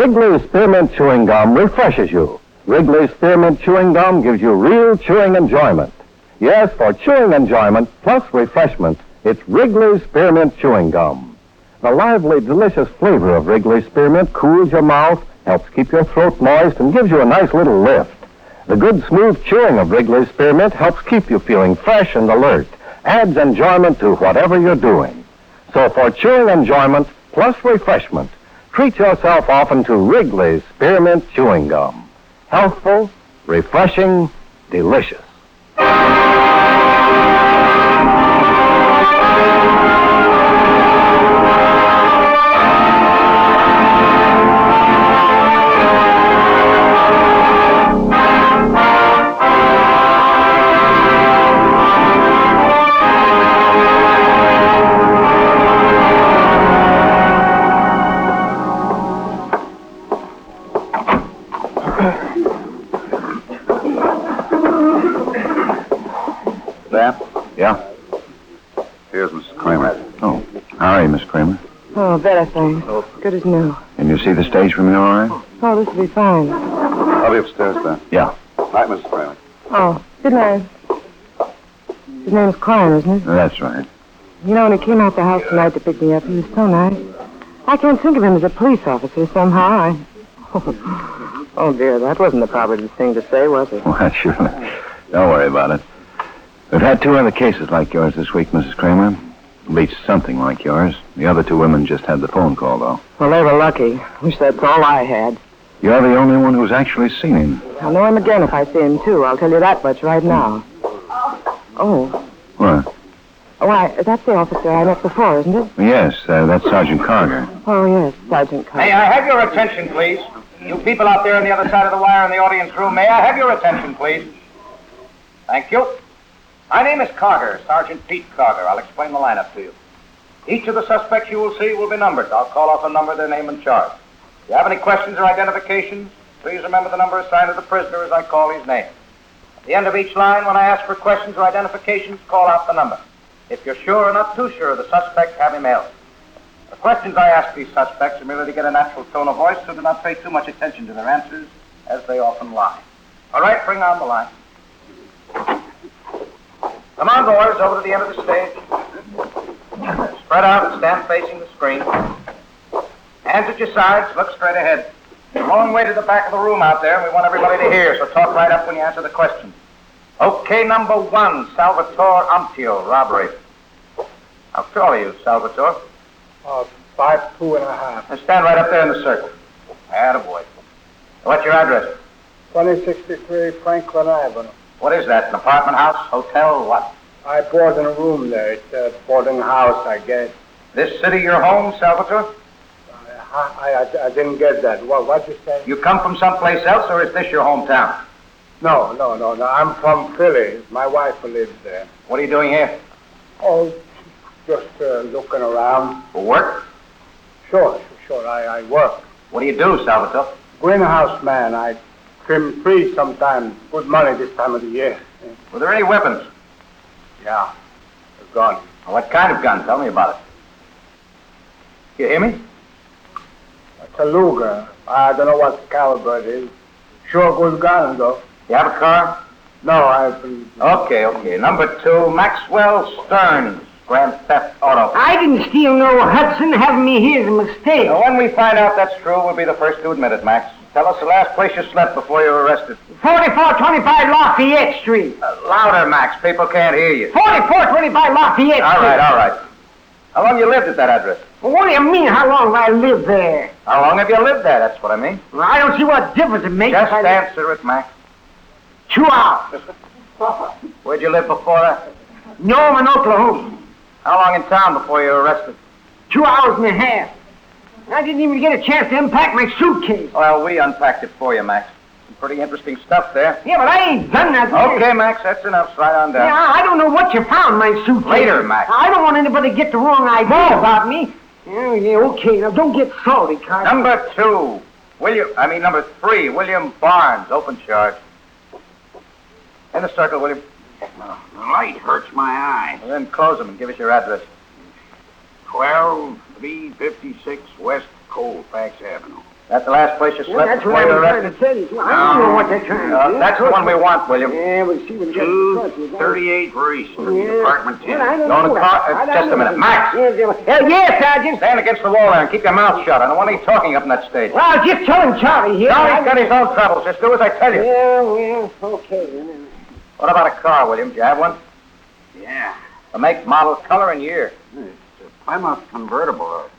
Wrigley's Spearmint Chewing Gum refreshes you. Wrigley's Spearmint Chewing Gum gives you real chewing enjoyment. Yes, for chewing enjoyment plus refreshment, it's Wrigley's Spearmint Chewing Gum. The lively, delicious flavor of Wrigley's Spearmint cools your mouth, helps keep your throat moist, and gives you a nice little lift. The good, smooth chewing of Wrigley's Spearmint helps keep you feeling fresh and alert, adds enjoyment to whatever you're doing. So for chewing enjoyment plus refreshment, treat yourself often to Wrigley's Spearmint Chewing Gum. Healthful, refreshing, delicious. Oh, thanks. Good as new. Can you see the stage from here all right? Oh, this will be fine. I'll be upstairs, then. Yeah. Night, Mrs. Kramer. Oh, good night. His name's Klein, isn't it? That's right. You know, when he came out the house tonight to pick me up, he was so nice. I can't think of him as a police officer somehow. I... Oh, dear, that wasn't the proper thing to say, was it? Well, sure. Don't worry about it. We've had two other cases like yours this week, Mrs. Kramer. At least something like yours. The other two women just had the phone call, though. Well, they were lucky. Wish that's all I had. You're the only one who's actually seen him. I'll know him again if I see him, too. I'll tell you that much right now. Oh, What? why, that's the officer I met before, isn't it? Yes, uh, that's Sergeant Carger. Oh, yes, Sergeant Carger. May I have your attention, please? You people out there on the other side of the wire in the audience room, may I have your attention, please? Thank you. My name is Carger, Sergeant Pete Carger. I'll explain the lineup to you. Each of the suspects you will see will be numbered. I'll call off a number, their name, and charge. If you have any questions or identifications, please remember the number assigned to the prisoner as I call his name. At the end of each line, when I ask for questions or identifications, call out the number. If you're sure or not too sure of the suspect, have him held. The questions I ask these suspects are merely to get a natural tone of voice, so do not pay too much attention to their answers, as they often lie. All right, bring on the line. Come on, boys, over to the end of the stage. Spread out and stand facing the screen. Hands at your sides, look straight ahead. It's a long way to the back of the room out there, and we want everybody to hear, so talk right up when you answer the question. Okay, number one, Salvatore Ampio, robbery. How tall are you, Salvatore? Uh, five, two and a half. Now stand right up there in the circle. Attaboy. What's your address? 2063 Franklin Avenue. What is that, an apartment house, hotel, what? I board in a room there. It's a boarding house, I guess. This city your home, Salvatore? I, I, I didn't get that. What, what'd you say? You come from someplace else, or is this your hometown? No, no, no, no. I'm from Philly. My wife lives there. What are you doing here? Oh, just uh, looking around. For work? Sure, sure. I, I work. What do you do, Salvatore? Greenhouse man. I trim trees sometimes. Good money this time of the year. Were there any weapons? Yeah, a gun. What kind of gun? Tell me about it. You hear me? It's a Luger. I don't know what caliber it is. Sure good gun, though. You have a car? No, I've been... Okay, okay. Number two, Maxwell Stearns, Grand Theft Auto. I didn't steal no Hudson. Having me here is a mistake. Now, when we find out that's true, we'll be the first to admit it, Max. Tell us the last place you slept before you were arrested. 4425 Lafayette Street. Uh, louder, Max. People can't hear you. 4425 Lafayette All Street. right, all right. How long you lived at that address? Well, what do you mean, how long have I lived there? How long have you lived there? That's what I mean. Well, I don't see what difference it makes. Just answer it, Max. Two hours. Where'd you live before that? Norman, Oklahoma. How long in town before you were arrested? Two hours and a half. I didn't even get a chance to unpack my suitcase. Well, we unpacked it for you, Max. Some pretty interesting stuff there. Yeah, but I ain't done nothing. Okay, Max, that's enough. Slide on down. Yeah, I don't know what you found in my suitcase. Later, Max. I don't want anybody to get the wrong idea about me. Yeah, yeah, okay. Now, don't get salty, Carger. Number two, William. I mean, number three, William Barnes, open charge. In the circle, William. The light hurts my eye. And then close them and give us your address. 12356 West Colfax Avenue. That's the last place you Well, slept that's before what I you were was trying arrested? to tell you. Well, I don't know what they're trying to Uh, do. that's the one we want, William. Yeah, we'll see what Two thirty-eight Reese, Department Well, I ten. don't Don't know. talk- I don't just a know. minute. Max! Yeah, yeah, yeah, yeah, Sergeant. Stand against the wall there and keep your mouth shut. I don't want any talking up in that stage. Well, I was just telling Charlie here. Charlie's got his own troubles. Just do as I tell you. Yeah, well, okay. then. What about a car, William? Do you have one? Yeah, The make, model, color, and year. It's a convertible, a,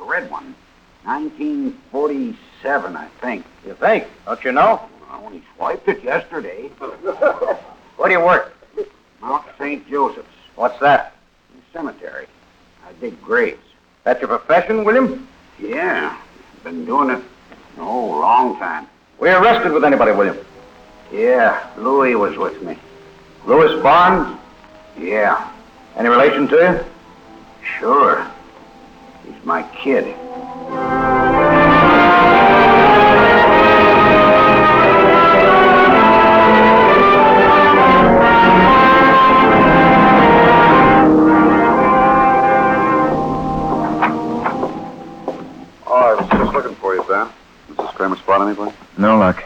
a red one. Nineteen forty-seven, I think. You think? Don't you know? I only swiped it yesterday. Where do you work? Mount St. Joseph's What's that? Cemetery. I dig graves. That's your profession, William? Yeah, been doing it, oh, long time. Were you arrested with anybody, William? Yeah, Louis was with me. Louis Barnes? Yeah, Any relation to you? Sure. He's my kid. Oh, I was just looking for you, Ben. Mrs. Kramer spot anybody? No luck.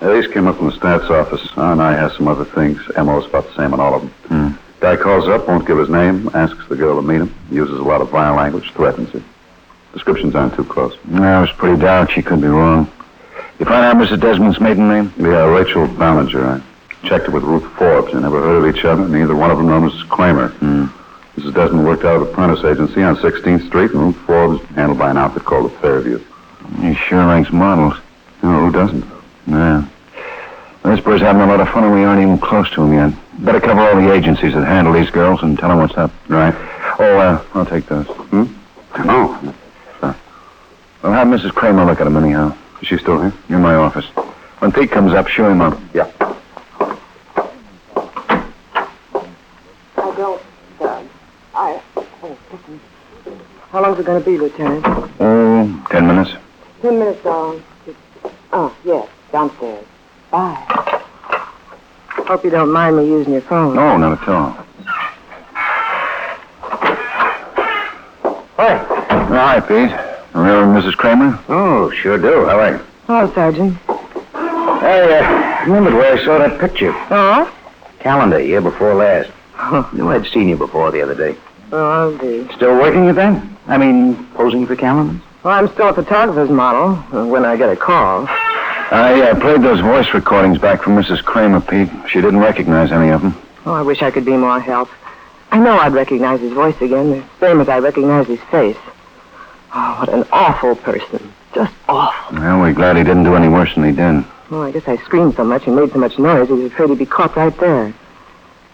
Yeah, these came up from the stats office. R and I has some other things. MO's about the same on all of them. Hmm. Guy calls up, won't give his name, asks the girl to meet him, uses a lot of vile language, threatens her. Descriptions aren't too close. I was pretty dark. She could be wrong. You find out Mrs. Desmond's maiden name? Yeah, Rachel Ballinger. I checked it with Ruth Forbes. They never heard of each other. Neither one of them knows Mrs. Kramer. Hmm. Mrs. Desmond worked out of a apprentice agency on 16th Street, and Ruth Forbes handled by an outfit called the Fairview. He sure likes models. Oh, who doesn't? Yeah. This boy's having a lot of fun and we aren't even close to him yet. Better cover all the agencies that handle these girls and tell them what's up. Right. Oh, uh, I'll take those. Hmm? Oh, I'll have Mrs. Kramer look at them anyhow. is she still here? In my office. When Pete comes up, show him up. Yeah. I don't, Doug. I. Oh, listen. How long's it going to be, Lieutenant? Oh, ten minutes. Ten minutes, darling. Oh, yes, downstairs. Bye. Hope you don't mind me using your phone. No, not at all. Hi. Hi, Pete. Remember Mrs. Kramer? Oh, sure do. How are you? Hello, Sergeant. Hey, uh, remembered where I saw that picture. Oh? Calendar, year before last. Knew I'd seen you before the other day. Oh, I'll be. Still working at that? I mean, posing for calendars? Well, I'm still a photographer's model uh, when I get a call. I uh, played those voice recordings back from Mrs. Kramer, Pete. She didn't recognize any of them. Oh, I wish I could be more help. I know I'd recognize his voice again, the same as I recognize his face. Oh, what an awful person. Just awful. Well, we're glad he didn't do any worse than he did. Well, I guess I screamed so much and made so much noise, he was afraid he'd be caught right there.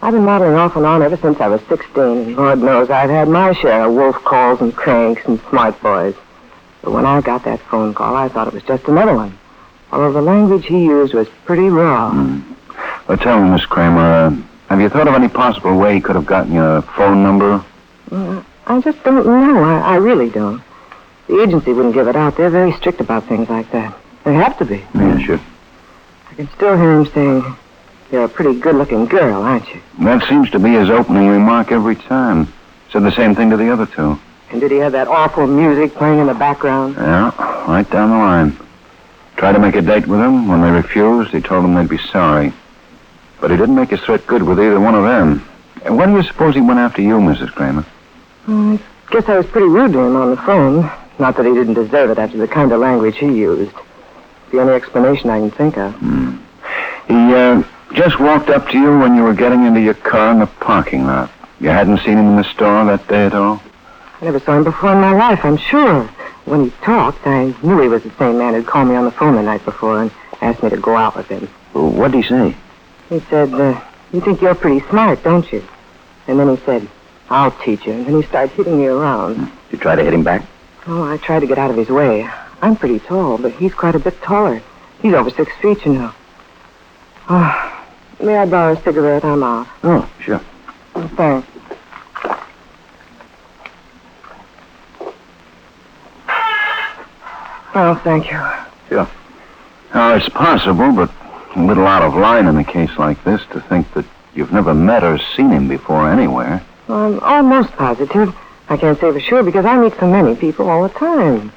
I've been modeling off and on ever since I was 16, and Lord knows I've had my share of wolf calls and cranks and smart boys. But when I got that phone call, I thought it was just another one. Although the language he used was pretty raw. Well, tell me, Miss Kramer, uh, have you thought of any possible way he could have gotten your phone number? Uh, I just don't know. I, I really don't. The agency wouldn't give it out. They're very strict about things like that. They have to be. Yeah, sure. I can still hear him saying, You're a pretty good looking girl, aren't you? That seems to be his opening remark every time. Said the same thing to the other two. And did he have that awful music playing in the background? Yeah, right down the line. Tried to make a date with them. When they refused, he told them they'd be sorry. But he didn't make his threat good with either one of them. And why do you suppose he went after you, Mrs. Kramer? I guess I was pretty rude to him on the phone. Not that he didn't deserve it after the kind of language he used. The only explanation I can think of. He uh, just walked up to you when you were getting into your car in the parking lot. You hadn't seen him in the store that day at all? I never saw him before in my life, I'm sure. When he talked, I knew he was the same man who'd called me on the phone the night before and asked me to go out with him. what did he say? He said, uh, You think you're pretty smart, don't you? And then he said, I'll teach you. And then he started hitting me around. Did you try to hit him back? Oh, I tried to get out of his way. I'm pretty tall, but he's quite a bit taller. He's over six feet, you know. Oh, may I borrow a cigarette? I'm out. Oh, sure. Oh, thanks. Oh, thank you. Yeah. Now, it's possible, but a little out of line in a case like this to think that you've never met or seen him before anywhere. I'm almost positive. I can't say for sure because I meet so many people all the time.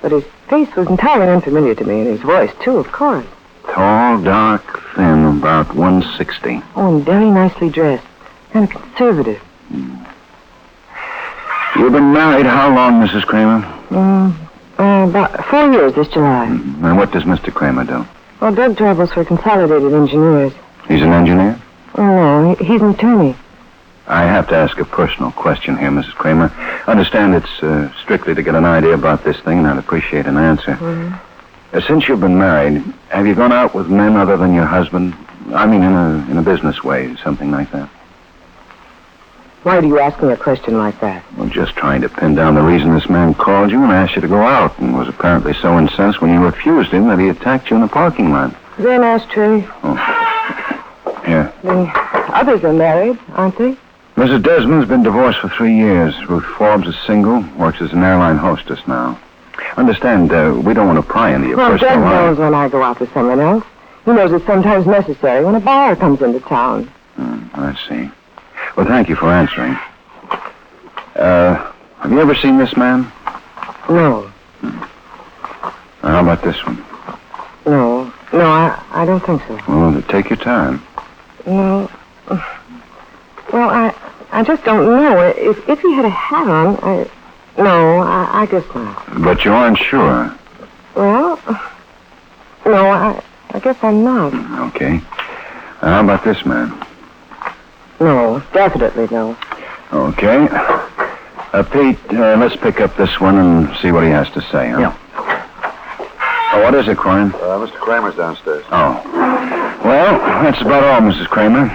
But his face was entirely unfamiliar to me, and his voice, too, of course. Tall, dark, thin, about 160. Oh, and very nicely dressed. Kind of conservative. You've been married how long, Mrs. Kramer? Mm, uh, about four years this July. And what does Mr. Kramer do? Well, Doug travels for Consolidated Engineers. He's an engineer? Oh, no, he's an attorney. I have to ask a personal question here, Mrs. Kramer. Understand it's uh, strictly to get an idea about this thing, and I'd appreciate an answer. Uh, since you've been married, have you gone out with men other than your husband? I mean, in a in a business way, something like that. Why do you ask me a question like that? Well, just trying to pin down the reason this man called you and asked you to go out, and was apparently so incensed when you refused him that he attacked you in the parking lot. An ashtray? Here. The others are married, aren't they? Mrs. Desmond's been divorced for three years. Ruth Forbes is single, works as an airline hostess now. Understand, uh, we don't want to pry into your well, personal life. knows when I go out with someone else. He knows it's sometimes necessary when a buyer comes into town. Hmm, I see. Well, thank you for answering. Uh, have you ever seen this man? No, Now, how about this one? no, no, I, I don't think so. Well, take your time. No. Well, I, I just don't know. If, if he had a hat on, I, no, I, I guess not. But you aren't sure. Well, no, I, I guess I'm not. Okay. How about this man? No, definitely no. Okay. Uh, Pete, uh, let's pick up this one and see what he has to say, huh? Yeah. Oh, what is it, Corin? Uh, Mr. Kramer's downstairs. Oh. Well, that's about all, Mrs. Kramer.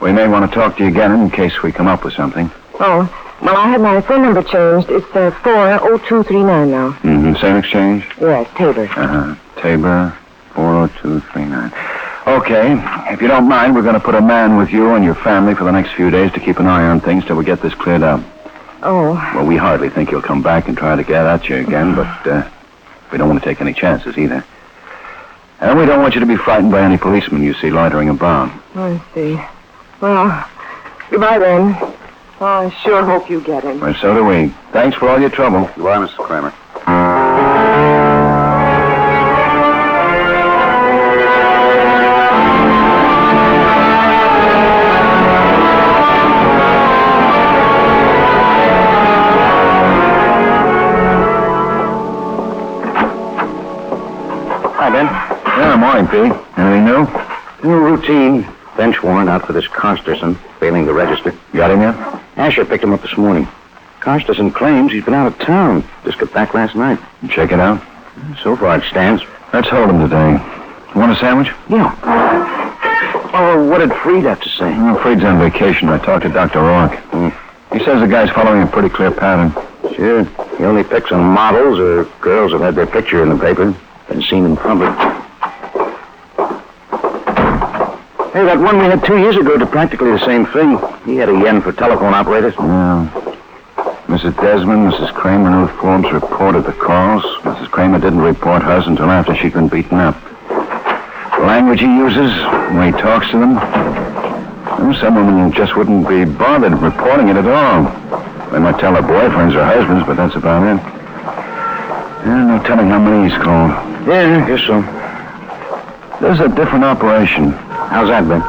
We may want to talk to you again in case we come up with something. Oh, well, I had my phone number changed. It's uh, 40239 now. Mm-hmm. Same exchange? Yes, Tabor. Uh-huh. Tabor, 40239. Okay. If you don't mind, we're going to put a man with you and your family for the next few days to keep an eye on things till we get this cleared up. Oh, Well, we hardly think he'll come back and try to get at you again, but uh, we don't want to take any chances either. And we don't want you to be frightened by any policemen you see loitering about. I see. Well, goodbye then. Oh, I sure hope you get him. Well, so do we. Thanks for all your trouble. Goodbye, Mr. Kramer. Morning, Anything new? New routine. Bench warrant out for this Carsterson, failing to register. Got him yet? Asher picked him up this morning. Carsterson claims he's been out of town. Just got back last night. Check it out. So far it stands. Let's hold him today. Want a sandwich? Yeah. Oh, what did Freed have to say? Well, Freed's on vacation. I talked to Dr. Rourke. Hmm. He says the guy's following a pretty clear pattern. Sure. He only picks on models or girls that had their picture in the paper. Been seen in public. Hey, that one we had two years ago did practically the same thing. He had a yen for telephone operators. Yeah. Mrs. Desmond, Mrs. Kramer, and Ruth Forbes reported the calls. Mrs. Kramer didn't report hers until after she'd been beaten up. The language he uses, the way he talks to them. Some women just wouldn't be bothered reporting it at all. They might tell their boyfriends or husbands, but that's about it. Yeah, no telling how many he's called. Yeah, I guess so. There's a different operation. How's that, Ben?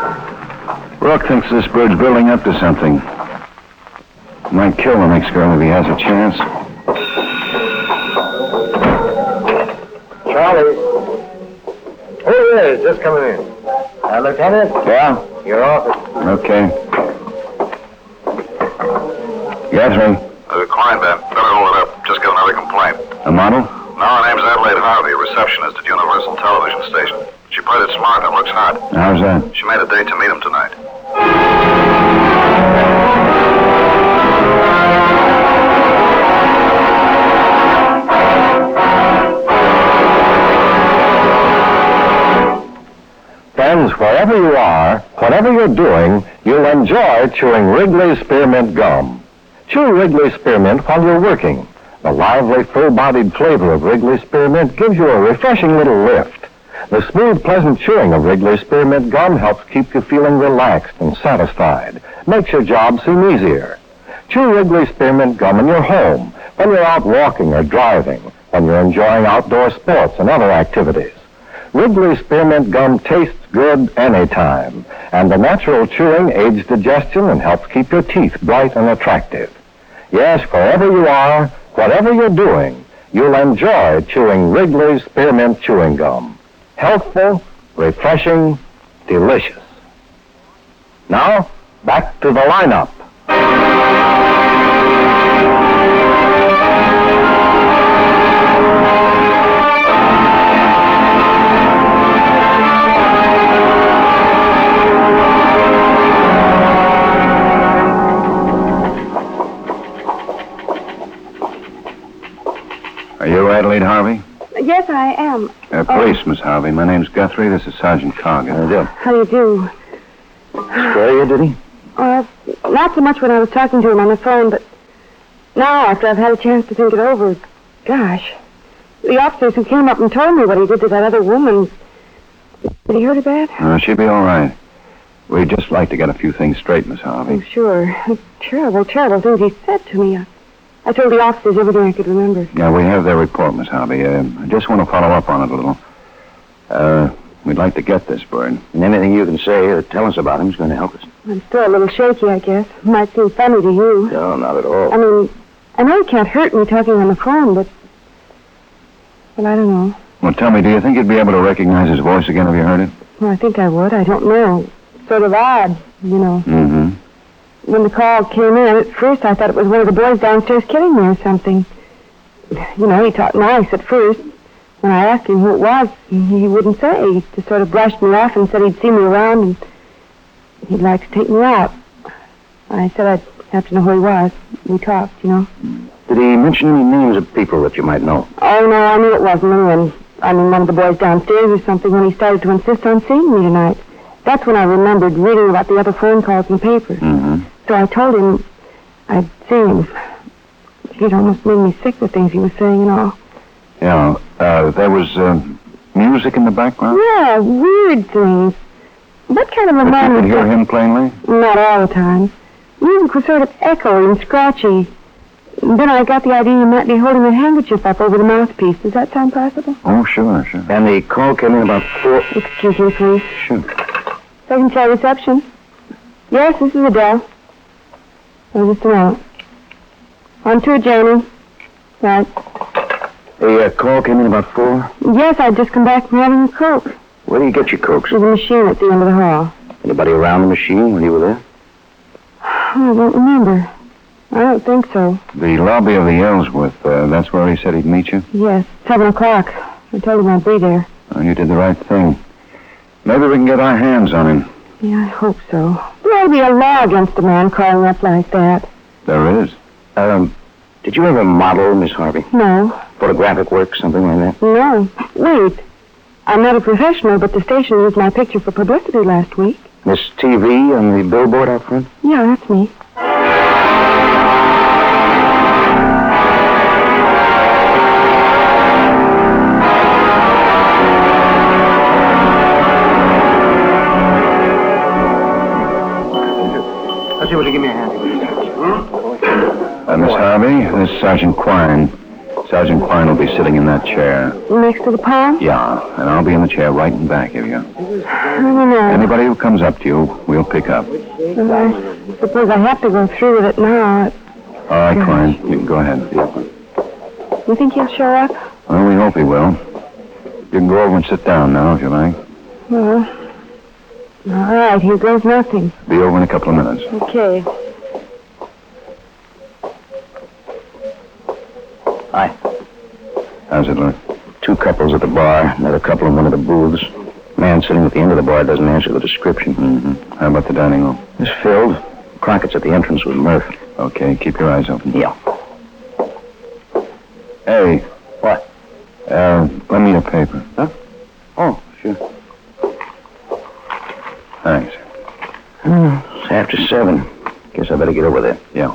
Rourke thinks this bird's building up to something. Might kill the next girl if he has a chance. Charlie. Oh, yes, just coming in. Uh, Lieutenant, Yeah? your office. Okay. Guthrie, Uh, Klein, Ben. Better hold it up. Just got another complaint. a model? No, her name's Adelaide Harvey, receptionist at Universal Television Station. She played it smart and looks hot. How's that? She made a date to meet him tonight. Friends, wherever you are, whatever you're doing, you'll enjoy chewing Wrigley's Spearmint Gum. Chew Wrigley's Spearmint while you're working. The lively, full-bodied flavor of Wrigley's Spearmint gives you a refreshing little lift. The smooth, pleasant chewing of Wrigley Spearmint Gum helps keep you feeling relaxed and satisfied. Makes your job seem easier. Chew Wrigley Spearmint Gum in your home, when you're out walking or driving, when you're enjoying outdoor sports and other activities. Wrigley's Spearmint Gum tastes good anytime, and the natural chewing aids digestion and helps keep your teeth bright and attractive. Yes, wherever you are, whatever you're doing, you'll enjoy chewing Wrigley's Spearmint Chewing Gum. Healthful, refreshing, delicious. Now, back to the lineup. Are you Adelaide Harvey? Yes, I am. Uh, police, Miss Harvey. My name's Guthrie. This is Sergeant Carger. How do you do? How do you do? Scare you, did he? Uh, not so much when I was talking to him on the phone, but now after I've had a chance to think it over, gosh. The officers who came up and told me what he did to that other woman. Did he hurt her bad? Uh, she'll be all right. We'd just like to get a few things straight, Miss Harvey. Oh, Harvey. sure. Terrible, terrible things he said to me. I, I told the officers everything I could remember. Yeah, we have their report, Miss Harvey. Uh, I just want to follow up on it a little. Uh, we'd like to get this bird. And anything you can say or tell us about him is going to help us. I'm still a little shaky, I guess. Might seem funny to you. No, not at all. I mean, I know he can't hurt me talking on the phone, but. Well, I don't know. Well, tell me, do you think you'd be able to recognize his voice again if you heard it? Well, I think I would. I don't know. Sort of odd, you know. Mm-hmm. When the call came in, at first I thought it was one of the boys downstairs kidding me or something. You know, he talked nice at first. When I asked him who it was, he wouldn't say. He just sort of brushed me off and said he'd see me around and he'd like to take me out. I said I'd have to know who he was. We talked, you know. Did he mention any names of people that you might know? Oh, no, I knew it wasn't anyone. I mean, one of the boys downstairs or something when he started to insist on seeing me tonight. That's when I remembered reading about the other phone calls in the paper. Mm-hmm. So I told him I'd seen him. He'd almost made me sick, the things he was saying and all. Yeah, uh, there was uh, music in the background? Yeah, weird things. What kind of a But man you was could hear that? him plainly? Not all the time. Music was sort of echoey and scratchy. Then I got the idea he might be holding a handkerchief up over the mouthpiece. Does that sound possible? Oh, sure, sure. And the call came in about four. Excuse me, please. Sure. Second floor reception. Yes, this is Adele. Oh, just a moment. On to it, Janie. Right. The uh, call came in about four. Yes, I'd just come back from having a Coke. Where do you get your cokes? There's a machine at the end of the hall. Anybody around the machine when you were there? I don't remember. I don't think so. The lobby of the Ellsworth, uh, that's where he said he'd meet you? Yes, seven o'clock. I told him I'd be there. Oh, you did the right thing. Maybe we can get our hands on him. Yeah, I hope so. There'll be a law against a man calling up like that. There is. Um, did you ever model, Miss Harvey? No, Photographic work, something like that? no. Wait. I'm not a professional, but the station used my picture for publicity last week. Miss TV on the billboard out front? Yeah, that's me. Let's see, will you give me a hand? Hmm? Uh, Miss Harvey, this is Sergeant Quine. Sergeant Quine will be sitting in that chair. Next to the palm? Yeah, and I'll be in the chair right in back of you. I don't know. Anybody who comes up to you, we'll pick up. I suppose I have to go through with it now. All right, Quine, you can go ahead. You think he'll show up? Well, we hope he will. You can go over and sit down now, if you like. Well, all right, here goes nothing. Be over in a couple of minutes. Okay. Hi. How's it look? Two couples at the bar, another couple in one of the booths. Man sitting at the end of the bar doesn't answer the description. Mm-hmm. How about the dining room? It's filled. Crockett's at the entrance with Murph. Okay, keep your eyes open. Yeah. Hey. What? Uh, lend me your paper. seven. Guess I better get over there. Yeah.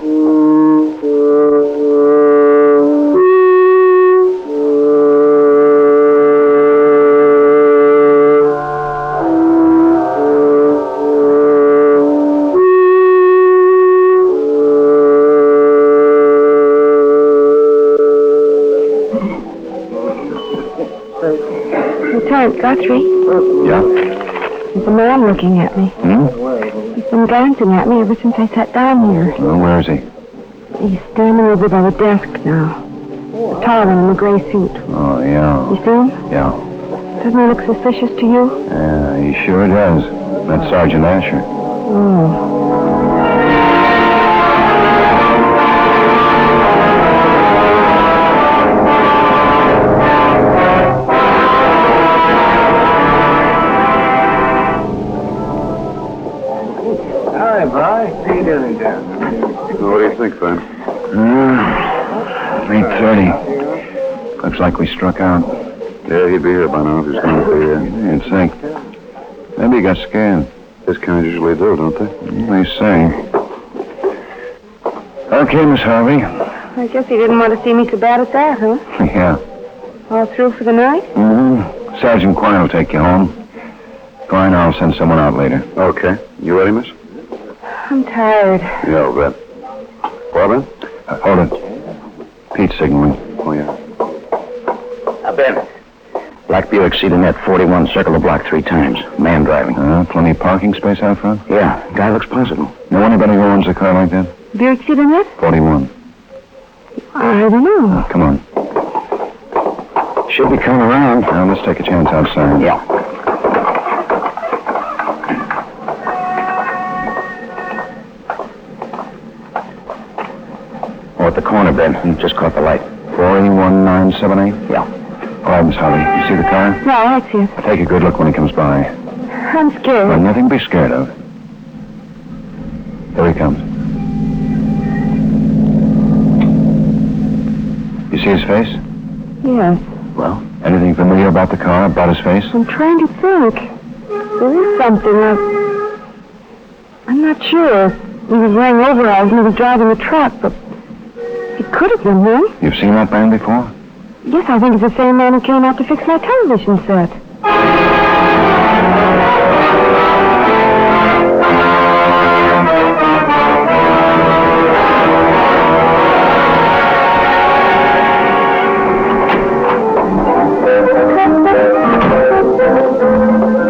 Lieutenant Guthrie. Yeah? There's a man looking at me. Hmm? He's been glancing at me ever since I sat down here. Well, where is he? He's standing over by the desk now. The tall one in the gray suit. Oh, yeah. You see him? Yeah. Doesn't he look suspicious to you? Yeah, he sure does. That's Sergeant Asher. Oh. Like we struck out. Yeah, he'd be here by now if he's going to be here. You'd think. Maybe he got scared. This kind usually do, don't they? They say. Okay, Miss Harvey. I guess he didn't want to see me so bad at that, huh? Yeah. All through for the night? Mm-hmm. Sergeant Quine will take you home. Quine, I'll send someone out later. Okay. You ready, miss? I'm tired. Yeah, I'll bet. Well, Ben? Uh, hold it. Pete's signaling. Oh, yeah. Black Buick Sedanet 41 circle the block three times. Man driving. Uh, plenty of parking space out front? Yeah, guy looks possible. Know anybody who owns a car like that? Buick Sedanet? 41. I don't know. Come on. Should be coming around. Now, let's take a chance outside. Yeah. Oh, at the corner, Ben. Just caught the light. 41978? Yeah. All right, Miss Harvey. You see the car? No, I see it. I'll take a good look when he comes by. I'm Well, scared. nothing to be scared of. Here he comes. You see his face? Yes. Well, anything familiar about the car, about his face? I'm trying to think. There is something. I... I'm not sure. He was wearing overalls and he was driving a truck, but it could have been him. You've seen that man before? Yes, I think it's the same man who came out to fix my television set.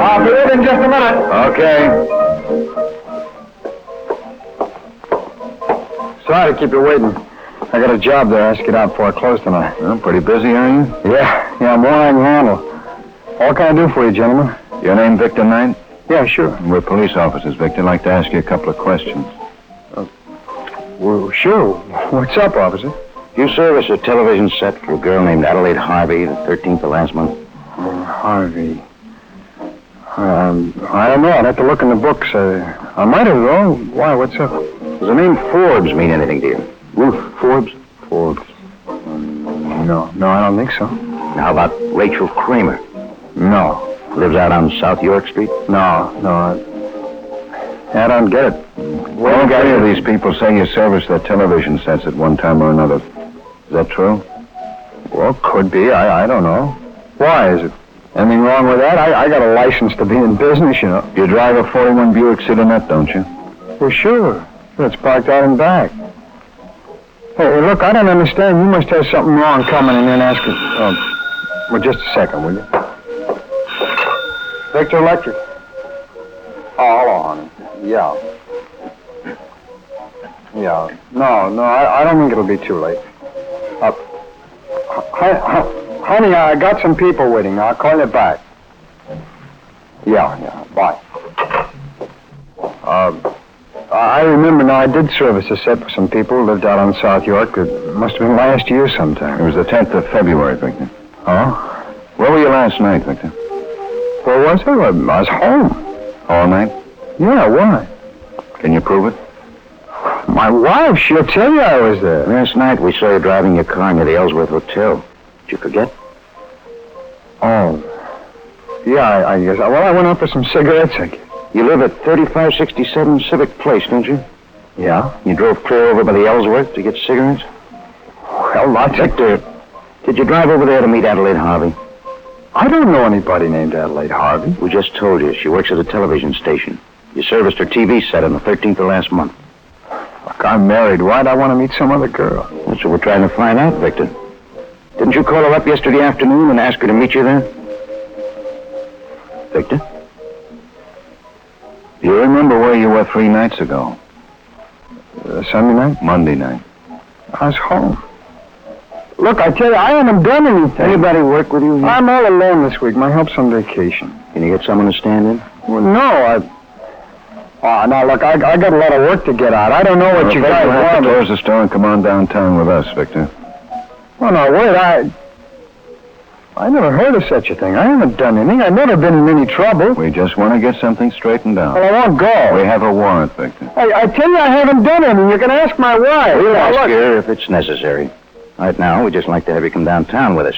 I'll be in in just a minute. Okay. Sorry to keep you waiting. I got a job there I to get out before I close tonight. Well, pretty busy, aren't you? Yeah, yeah, more than I can handle. What can I do for you, gentlemen? Your name Victor Knight? Yeah, sure. We're police officers, Victor. I'd like to ask you a couple of questions. Well, sure. What's up, officer? You service a television set for a girl named Adelaide Harvey, the 13th of last month? Oh, Harvey. Um, I don't know. I'd have to look in the books. Uh, I might have, though. Why, what's up? Does the name Forbes mean anything to you? Ruth Forbes? Forbes. No, no, I don't think so. How about Rachel Kramer? No, Lives out on South York Street? no, no. I, I don't get it. All three of these people say you serviced their television sets at one time or another. Is that true? Well, could be. I, I don't know. Why is it? Anything wrong with that? I, I got a license to be in business, you know. You drive a 41 Buick Sedanet, don't you? Well, sure. It's parked out in back. Hey, look, I don't understand. You must have something wrong coming and then asking. Oh, well, just a second, will you? Victor Electric. Oh, hello, honey. Yeah. Yeah. No, no, I, I don't think it'll be too late. Uh, honey, I got some people waiting. I'll call you back. Yeah, yeah. Bye. Uh, I remember now, I did service a set for some people who lived out on South York. It must have been last year sometime. It was the 10th of February, Victor. Huh? Where were you last night, Victor? Where was I? I was home. All night? Yeah, why? Can you prove it? My wife, she'll tell you I was there. Last night we saw you driving your car near the Ellsworth Hotel. Did you forget? Oh. Yeah, I, I guess. Well, I went out for some cigarettes, I guess. You live at 3567 Civic Place, don't you? Yeah? You drove clear over by the Ellsworth to get cigarettes? Well, lots of... Victor, did you drive over there to meet Adelaide Harvey? I don't know anybody named Adelaide Harvey. We just told you. She works at a television station. You serviced her TV set on the 13th of last month. Look, I'm married. Why'd I want to meet some other girl? That's what we're trying to find out, Victor. Didn't you call her up yesterday afternoon and ask her to meet you there? Victor? Do you remember where you were three nights ago? Uh, Sunday night? Monday night. I was home. Look, I tell you, I haven't done anything. Anybody work with you? I'm all alone this week. My help's on vacation. Can you get someone to stand in? Well, no, I. Oh, now look, I, I got a lot of work to get out. I don't know what Well, you guys want. close the store and come on downtown with us, Victor. Well, now wait, I. I never heard of such a thing. I haven't done anything. I've never been in any trouble. We just want to get something straightened out. Well, I won't go. We have a warrant, Victor. I, I tell you, I haven't done anything. You can ask my wife. We'll Now, ask look, her if it's necessary. Right now, we'd just like to have you come downtown with us.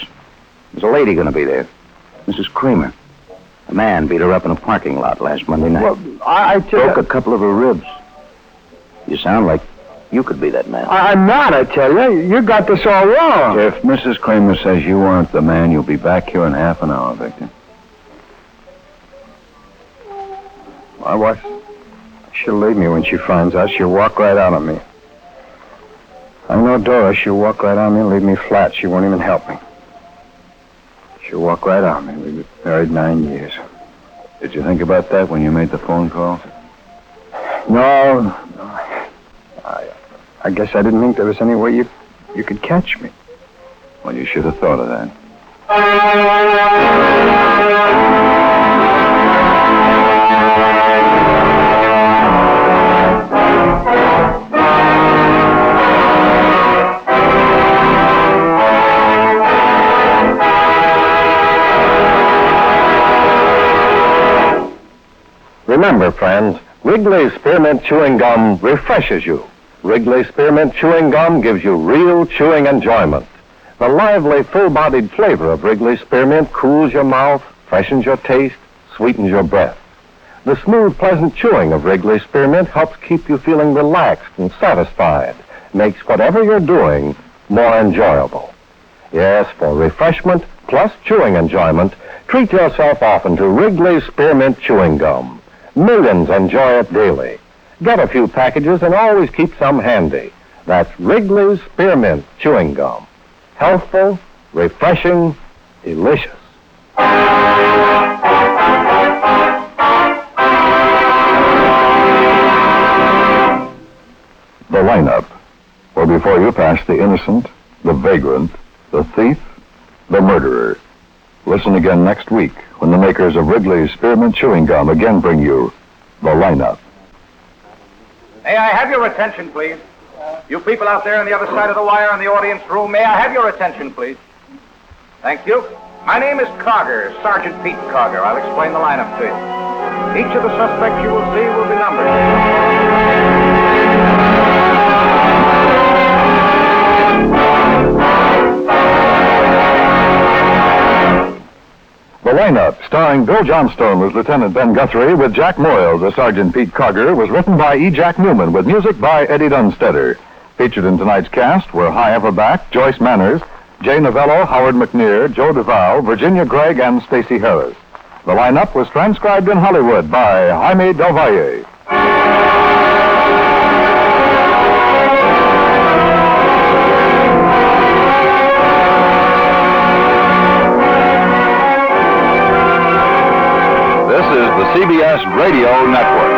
There's a lady going to be there, Mrs. Kramer. A man beat her up in a parking lot last Monday night. Well, I, I tell Broke you, a couple of her ribs. You sound like you could be that man. I, I'm not. I tell you, you got this all wrong. If Mrs. Kramer says you aren't the man, you'll be back here in half an hour, Victor. My wife, she'll leave me when she finds out. She'll walk right out on me. I know Dora. She'll walk right on me and leave me flat. She won't even help me. She'll walk right on me. We've been married nine years. Did you think about that when you made the phone call? No, no. I, I guess I didn't think there was any way you, you could catch me. Well, you should have thought of that. Remember, friends, Wrigley's Spearmint Chewing Gum refreshes you. Wrigley's Spearmint Chewing Gum gives you real chewing enjoyment. The lively, full-bodied flavor of Wrigley's Spearmint cools your mouth, freshens your taste, sweetens your breath. The smooth, pleasant chewing of Wrigley's Spearmint helps keep you feeling relaxed and satisfied, makes whatever you're doing more enjoyable. Yes, for refreshment plus chewing enjoyment, treat yourself often to Wrigley's Spearmint Chewing Gum. Millions enjoy it daily. Get a few packages and always keep some handy. That's Wrigley's Spearmint Chewing Gum. Healthful, refreshing, delicious. The lineup. For before you pass the innocent, the vagrant, the thief, the murderer. Listen again next week when the makers of Wrigley's Spearmint Chewing Gum again bring you the lineup. May I have your attention, please? You people out there on the other side of the wire in the audience room, may I have your attention, please? Thank you. My name is Carger, Sergeant Pete Carger. I'll explain the lineup to you. Each of the suspects you will see will be numbered. The lineup, starring Bill Johnstone as Lieutenant Ben Guthrie with Jack Moyles as Sergeant Pete Carger, was written by E. Jack Neuman with music by Eddie Dunstedter. Featured in tonight's cast were Hy Averback, Joyce Manners, Jay Novello, Howard McNear, Joe Duval, Virginia Gregg, and Stacy Harris. The lineup was transcribed in Hollywood by Jaime Del Valle. The CBS Radio Network.